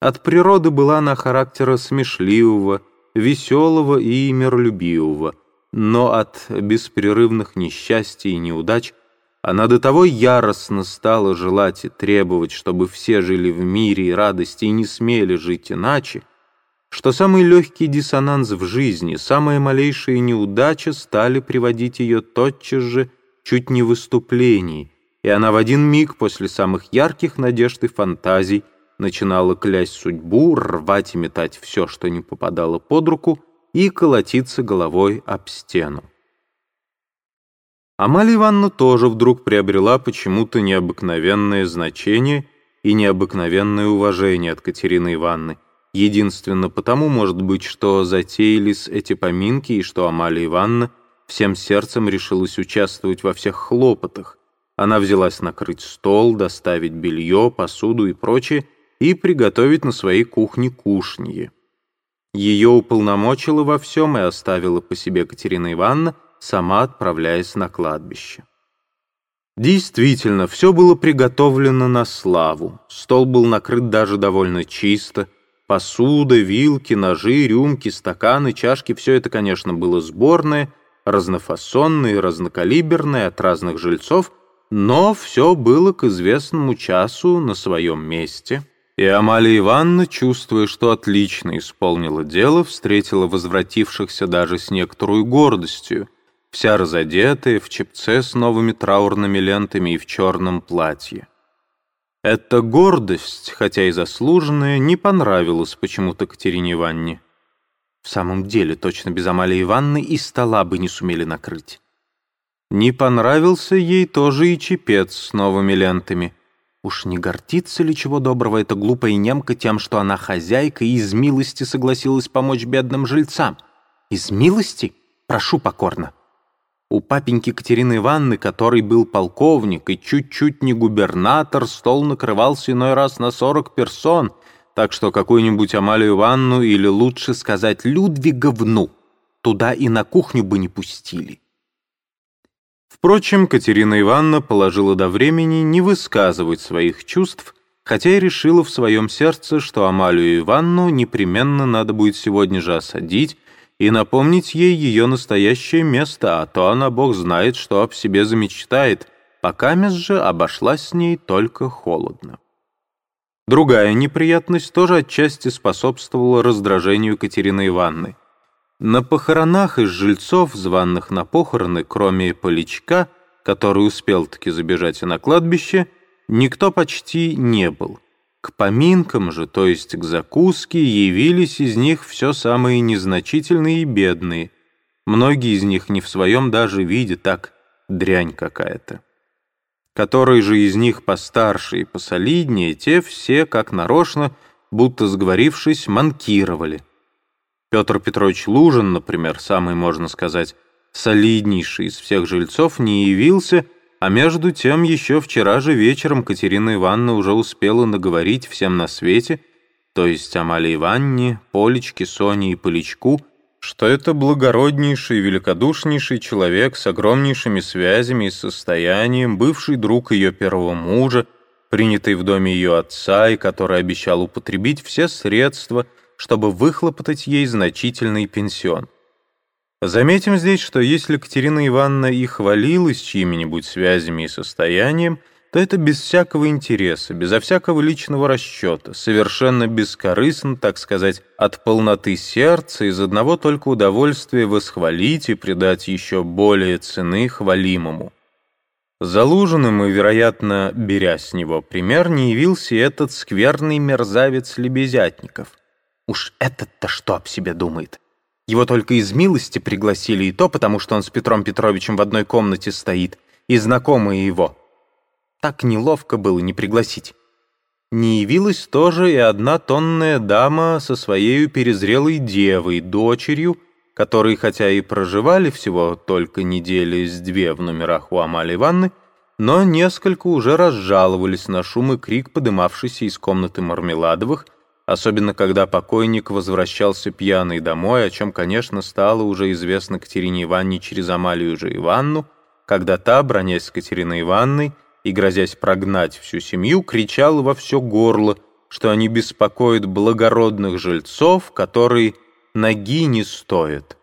От природы была она характера смешливого, веселого и миролюбивого, но от беспрерывных несчастий и неудач она до того яростно стала желать и требовать, чтобы все жили в мире и радости и не смели жить иначе, что самый легкий диссонанс в жизни, самая малейшая неудача стали приводить ее тотчас же чуть не в выступлении, и она в один миг после самых ярких надежд и фантазий начинала клясть судьбу, рвать и метать все, что не попадало под руку, и колотиться головой об стену. Амалия Ивановна тоже вдруг приобрела почему-то необыкновенное значение и необыкновенное уважение от Катерины Ивановны, единственно потому, может быть, что затеялись эти поминки и что Амалия Ивановна всем сердцем решилась участвовать во всех хлопотах. Она взялась накрыть стол, доставить белье, посуду и прочее, и приготовить на своей кухне кушанье. Ее уполномочила во всем и оставила по себе Катерина Ивановна, сама отправляясь на кладбище. Действительно, все было приготовлено на славу. Стол был накрыт даже довольно чисто. Посуда, вилки, ножи, рюмки, стаканы, чашки — все это, конечно, было сборное, разнофасонное, разнокалиберное от разных жильцов, но все было к известному часу на своем месте — и Амалия Ивановна, чувствуя, что отлично исполнила дело, встретила возвратившихся даже с некоторой гордостью, вся разодетая, в чепце с новыми траурными лентами и в черном платье. Эта гордость, хотя и заслуженная, не понравилась почему-то Катерине Ивановне. В самом деле, точно без Амалии Ивановны и стола бы не сумели накрыть. Не понравился ей тоже и чепец с новыми лентами — Уж не гордится ли чего доброго эта глупая немка тем, что она хозяйка и из милости согласилась помочь бедным жильцам? Из милости? Прошу покорно. У папеньки Катерины Ивановны, который был полковник и чуть-чуть не губернатор, стол накрывался иной раз на сорок персон, так что какую-нибудь Амалию Ивановну или лучше сказать Людвиговну туда и на кухню бы не пустили. Впрочем, Катерина Ивановна положила до времени не высказывать своих чувств, хотя и решила в своем сердце, что Амалию Ивановну непременно надо будет сегодня же осадить и напомнить ей ее настоящее место, а то она, бог знает, что об себе замечтает, пока мест же обошлась с ней только холодно. Другая неприятность тоже отчасти способствовала раздражению Катерины Ивановны. На похоронах из жильцов, званных на похороны, кроме Поличка, который успел-таки забежать и на кладбище, никто почти не был. К поминкам же, то есть к закуске, явились из них все самые незначительные и бедные. Многие из них не в своем даже виде, так дрянь какая-то. Которые же из них постарше и посолиднее, те все, как нарочно, будто сговорившись, манкировали. Петр Петрович Лужин, например, самый, можно сказать, солиднейший из всех жильцов, не явился, а между тем еще вчера же вечером Катерина Ивановна уже успела наговорить всем на свете, то есть Амалии Ивановне, Полечке, Соне и Поличку, что это благороднейший, великодушнейший человек с огромнейшими связями и состоянием, бывший друг ее первого мужа, принятый в доме ее отца и который обещал употребить все средства – чтобы выхлопотать ей значительный пенсион. Заметим здесь, что если Катерина Ивановна и хвалилась чьими-нибудь связями и состоянием, то это без всякого интереса, безо всякого личного расчета, совершенно бескорыстно, так сказать, от полноты сердца, из одного только удовольствия восхвалить и придать еще более цены хвалимому. Залуженным и, вероятно, беря с него пример, не явился этот скверный мерзавец Лебезятников — Уж этот-то что об себе думает? Его только из милости пригласили, и то потому, что он с Петром Петровичем в одной комнате стоит, и знакомые его. Так неловко было не пригласить. Не явилась тоже и одна тонная дама со своей перезрелой девой, дочерью, которые, хотя и проживали всего только недели с две в номерах у Амали Ивановны, но несколько уже разжаловались на шум и крик, подымавшийся из комнаты Мармеладовых, особенно когда покойник возвращался пьяный домой, о чем, конечно, стало уже известно Катерине Ивановне через Амалию же Иванну, когда та, бронясь с Катериной Ивановной и грозясь прогнать всю семью, кричала во все горло, что они беспокоят благородных жильцов, которые ноги не стоят.